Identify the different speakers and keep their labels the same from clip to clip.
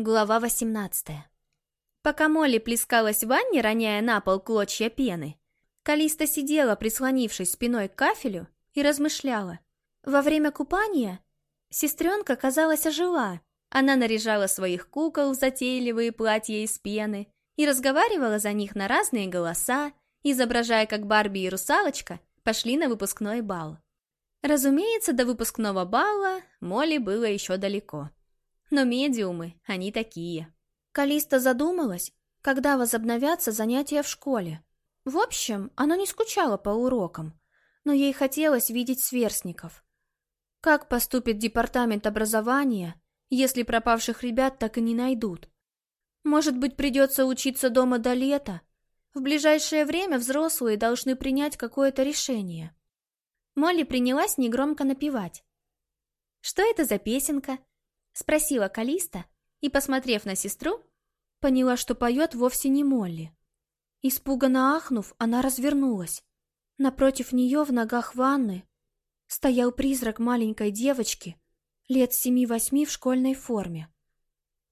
Speaker 1: Глава 18 Пока Молли плескалась в ванне, роняя на пол клочья пены, Калиста сидела, прислонившись спиной к кафелю, и размышляла. Во время купания сестренка, казалось, ожила. Она наряжала своих кукол в затейливые платья из пены и разговаривала за них на разные голоса, изображая, как Барби и русалочка пошли на выпускной бал. Разумеется, до выпускного бала Молли было еще далеко. Но медиумы, они такие. Калиста задумалась, когда возобновятся занятия в школе. В общем, она не скучала по урокам, но ей хотелось видеть сверстников. Как поступит департамент образования, если пропавших ребят так и не найдут? Может быть, придется учиться дома до лета? В ближайшее время взрослые должны принять какое-то решение. Молли принялась негромко напевать. «Что это за песенка?» Спросила Калиста и, посмотрев на сестру, поняла, что поет вовсе не Молли. Испуганно ахнув, она развернулась. Напротив нее в ногах ванны стоял призрак маленькой девочки лет семи-восьми в школьной форме.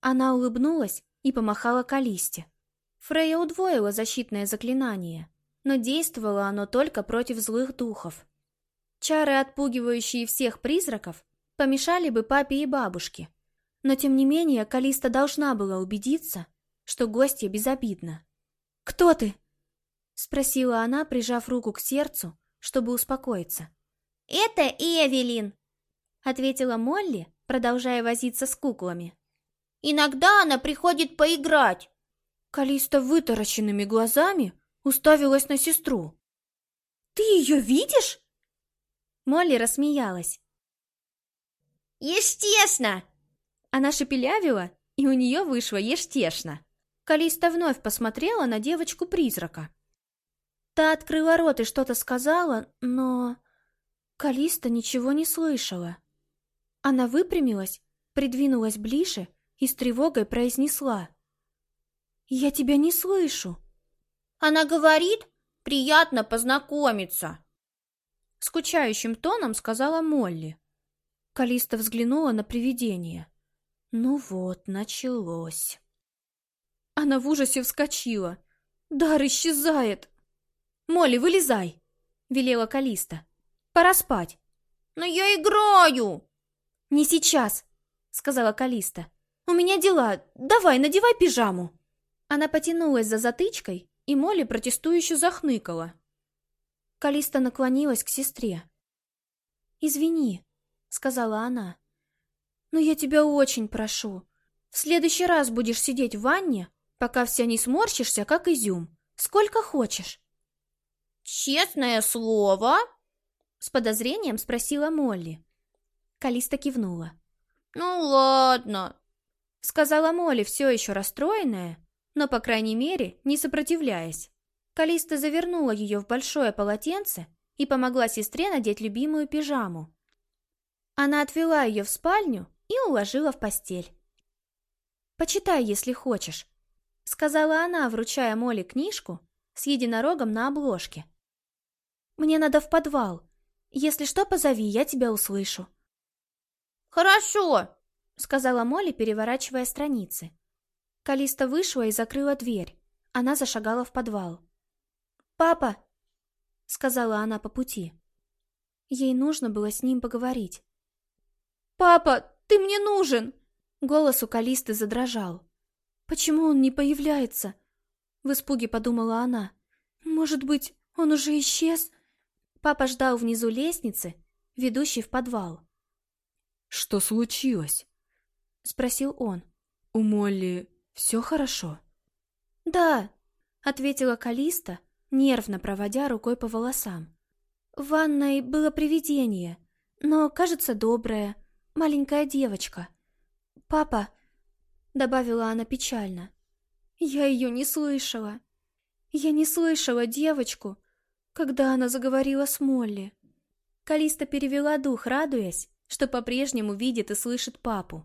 Speaker 1: Она улыбнулась и помахала Калисте. Фрея удвоила защитное заклинание, но действовало оно только против злых духов. Чары, отпугивающие всех призраков, помешали бы папе и бабушке. Но тем не менее Калиста должна была убедиться, что гостья безобидна. «Кто ты?» — спросила она, прижав руку к сердцу, чтобы успокоиться.
Speaker 2: «Это Эвелин», —
Speaker 1: ответила Молли, продолжая возиться с куклами.
Speaker 2: «Иногда она приходит поиграть».
Speaker 1: Калиста вытаращенными глазами уставилась на сестру. «Ты ее видишь?» Молли рассмеялась.
Speaker 2: «Естественно!»
Speaker 1: Она шепелявила, и у нее вышло естественно. Калиста вновь посмотрела на девочку-призрака. Та открыла рот и что-то сказала, но... Калиста ничего не слышала. Она выпрямилась, придвинулась ближе и с тревогой произнесла. «Я тебя не слышу».
Speaker 2: «Она говорит, приятно познакомиться», —
Speaker 1: скучающим тоном сказала Молли. Калиста взглянула на привидение. Ну вот, началось. Она в ужасе вскочила. Дар исчезает. «Молли, вылезай!» — велела Калиста. «Пора спать».
Speaker 2: «Но я играю!»
Speaker 1: «Не сейчас!» — сказала Калиста. «У меня дела. Давай, надевай пижаму!» Она потянулась за затычкой, и Молли протестующе захныкала. Калиста наклонилась к сестре. «Извини», — сказала она. Но я тебя очень прошу. В следующий раз будешь сидеть в ванне, пока вся не сморщишься, как изюм. Сколько хочешь.
Speaker 2: Честное слово?
Speaker 1: С подозрением спросила Молли. Калиста кивнула.
Speaker 2: Ну ладно.
Speaker 1: Сказала Молли, все еще расстроенная, но, по крайней мере, не сопротивляясь. Калиста завернула ее в большое полотенце и помогла сестре надеть любимую пижаму. Она отвела ее в спальню и уложила в постель. «Почитай, если хочешь», — сказала она, вручая Молли книжку с единорогом на обложке. «Мне надо в подвал. Если что, позови, я тебя услышу».
Speaker 2: «Хорошо», —
Speaker 1: сказала Молли, переворачивая страницы. Калиста вышла и закрыла дверь. Она зашагала в подвал. «Папа!» — сказала она по пути. Ей нужно было с ним поговорить. «Папа, ты мне нужен!» Голос у Калисты задрожал. «Почему он не появляется?» В испуге подумала она. «Может быть, он уже исчез?» Папа ждал внизу лестницы, ведущей в подвал.
Speaker 3: «Что случилось?»
Speaker 1: Спросил он.
Speaker 3: «У Молли все хорошо?»
Speaker 1: «Да», — ответила Калиста, нервно проводя рукой по волосам. «В ванной было привидение, но, кажется, доброе маленькая девочка. Папа, добавила она печально. Я ее не слышала. Я не слышала девочку, когда она заговорила с Молли. Калиста перевела дух, радуясь, что по-прежнему видит и слышит папу.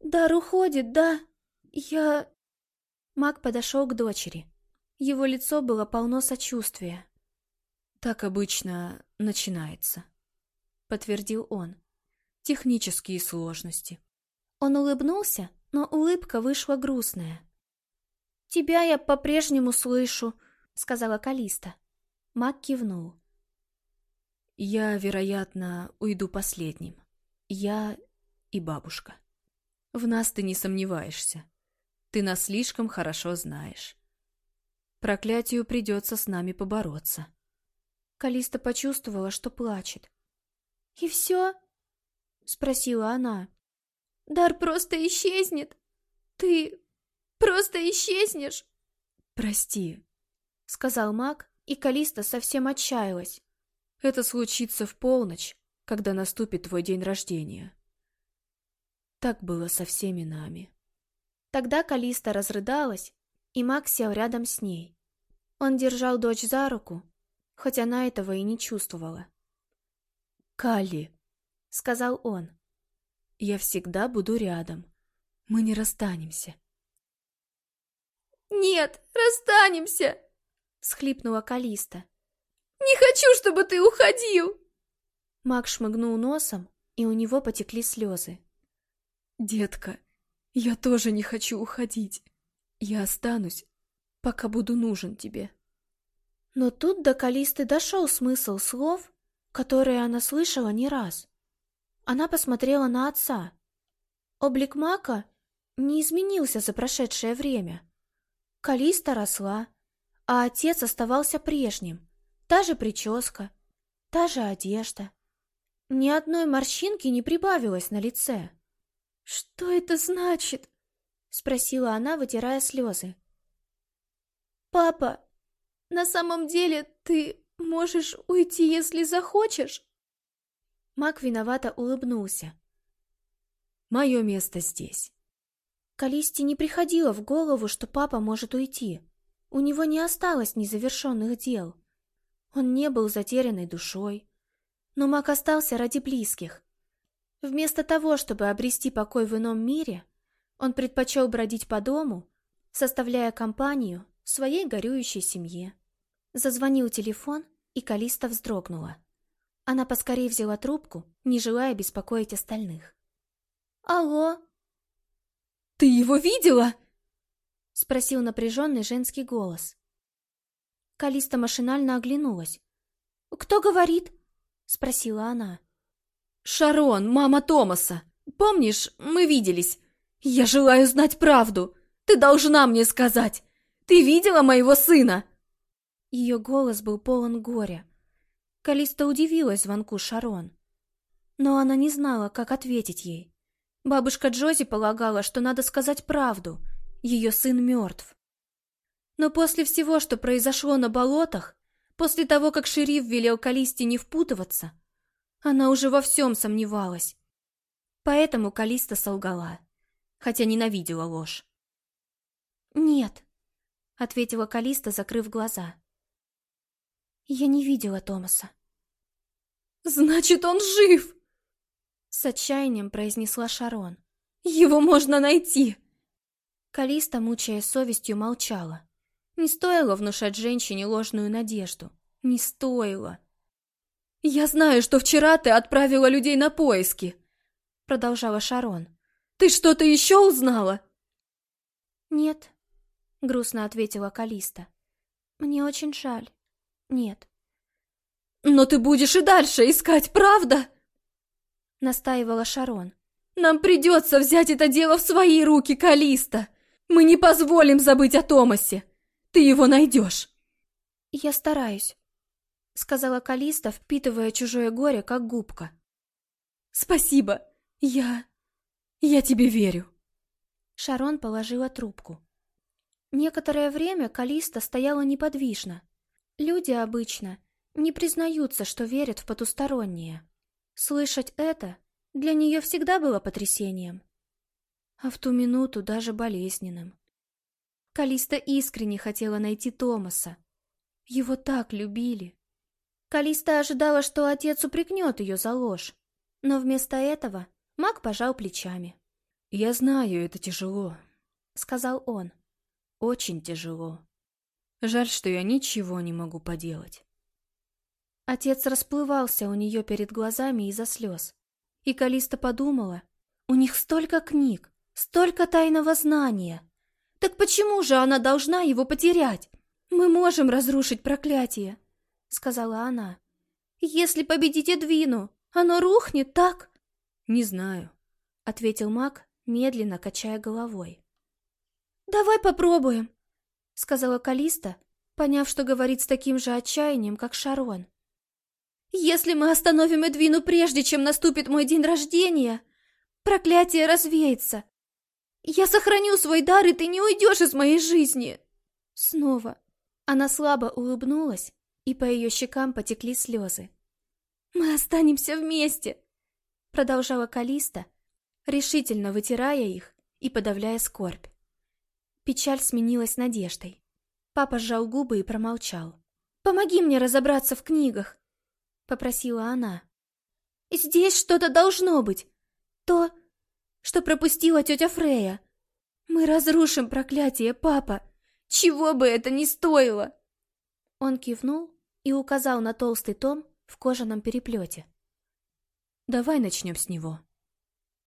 Speaker 1: «Дар уходит, да? Я...» Мак подошел к дочери. Его лицо было полно сочувствия.
Speaker 3: «Так обычно начинается», — подтвердил он
Speaker 1: технические сложности. Он улыбнулся, но улыбка вышла грустная. «Тебя я по-прежнему слышу», — сказала Калиста. Мак кивнул.
Speaker 3: «Я, вероятно, уйду последним. Я и бабушка. В нас ты не сомневаешься. Ты нас слишком хорошо знаешь. Проклятию придется с нами побороться».
Speaker 1: Калиста почувствовала, что плачет. «И все?» — спросила она. «Дар просто исчезнет? Ты просто исчезнешь?»
Speaker 3: «Прости», —
Speaker 1: сказал маг, и Калиста совсем отчаялась.
Speaker 3: «Это случится в полночь, когда наступит твой день рождения. Так было со всеми нами».
Speaker 1: Тогда Калиста разрыдалась, и маг сел рядом с ней. Он держал дочь за руку, хоть она этого и не чувствовала.
Speaker 3: «Калли», —
Speaker 1: сказал он, —
Speaker 3: «я всегда буду рядом. Мы не расстанемся».
Speaker 2: «Нет, расстанемся!»
Speaker 1: — схлипнула Калиста.
Speaker 2: «Не хочу, чтобы ты уходил!»
Speaker 1: Мак шмыгнул носом, и у него потекли слезы.
Speaker 3: «Детка, я тоже не хочу уходить. Я останусь, пока буду нужен тебе».
Speaker 1: Но тут до Калисты дошел смысл слов, которые она слышала не раз. Она посмотрела на отца. Облик Мака не изменился за прошедшее время. Калиста росла, а отец оставался прежним. Та же прическа, та же одежда. Ни одной морщинки не прибавилось на лице. «Что это значит?» — спросила она, вытирая слезы. «Папа, на самом деле ты можешь уйти, если захочешь?» Мак виновато улыбнулся.
Speaker 3: «Мое место здесь».
Speaker 1: Калисте не приходило в голову, что папа может уйти. У него не осталось незавершенных дел. Он не был затерянной душой. Но Мак остался ради близких. Вместо того, чтобы обрести покой в ином мире, он предпочел бродить по дому, составляя компанию своей горюющей семье. Зазвонил телефон, и Калиста вздрогнула. Она поскорее взяла трубку, не желая беспокоить остальных. «Алло!»
Speaker 3: «Ты его видела?»
Speaker 1: — спросил напряженный женский голос. Калиста машинально оглянулась. «Кто говорит?» — спросила она.
Speaker 3: «Шарон, мама Томаса. Помнишь, мы виделись? Я желаю знать правду. Ты должна мне сказать. Ты видела моего сына?»
Speaker 1: Ее голос был полон горя. Калиста удивилась звонку Шарон. Но она не знала, как ответить ей. Бабушка Джози полагала, что надо сказать правду. Ее сын мертв. Но после всего, что произошло на болотах, после того, как шериф велел Калисте не впутываться, она уже во всем сомневалась. Поэтому Калиста солгала, хотя ненавидела ложь. «Нет», — ответила Калиста, закрыв глаза. Я не видела Томаса.
Speaker 3: «Значит, он жив!»
Speaker 1: С отчаянием произнесла Шарон.
Speaker 3: «Его можно найти!»
Speaker 1: Калиста, мучая совестью, молчала. Не стоило внушать женщине ложную надежду. Не стоило.
Speaker 3: «Я знаю, что вчера ты отправила людей на поиски», — продолжала Шарон. «Ты что-то еще узнала?»
Speaker 1: «Нет», — грустно ответила Калиста. «Мне очень жаль. Нет.
Speaker 3: Но ты будешь и дальше искать, правда?
Speaker 1: Настаивала Шарон.
Speaker 3: Нам придется взять это дело в свои руки, Калиста. Мы не позволим забыть о Томасе. Ты его найдешь.
Speaker 1: Я стараюсь, сказала Калиста, впитывая чужое горе, как губка.
Speaker 3: Спасибо. Я... я тебе верю.
Speaker 1: Шарон положила трубку. Некоторое время Калиста стояла неподвижно, Люди обычно не признаются, что верят в потустороннее. Слышать это для нее всегда было потрясением, а в ту минуту даже болезненным. Калиста искренне хотела найти Томаса. Его так любили. Калиста ожидала, что отец упрекнет ее за ложь, но вместо этого маг пожал плечами.
Speaker 3: «Я знаю, это тяжело», —
Speaker 1: сказал он.
Speaker 3: «Очень тяжело. Жаль, что я ничего не могу поделать.
Speaker 1: Отец расплывался у нее перед глазами из-за слез. И Калиста подумала, у них столько книг, Столько тайного знания. Так почему же она должна его потерять? Мы можем разрушить проклятие, сказала она. Если победить Эдвину, оно рухнет, так?
Speaker 3: Не знаю, ответил маг, медленно качая головой.
Speaker 1: Давай попробуем, сказала Калиста, поняв, что говорит с таким же отчаянием, как Шарон. Если мы остановим Эдвину прежде, чем наступит мой день рождения, проклятие развеется. Я сохраню свой дар, и ты не уйдешь из моей жизни. Снова. Она слабо улыбнулась, и по ее щекам потекли слезы. Мы останемся вместе, продолжала Калиста, решительно вытирая их и подавляя скорбь. Печаль сменилась надеждой. Папа сжал губы и промолчал. «Помоги мне разобраться в книгах», — попросила она. «Здесь что-то должно быть. То, что пропустила тетя Фрея. Мы разрушим проклятие, папа, чего бы это ни стоило!» Он кивнул и указал на толстый том в кожаном переплете.
Speaker 3: «Давай начнем с него»,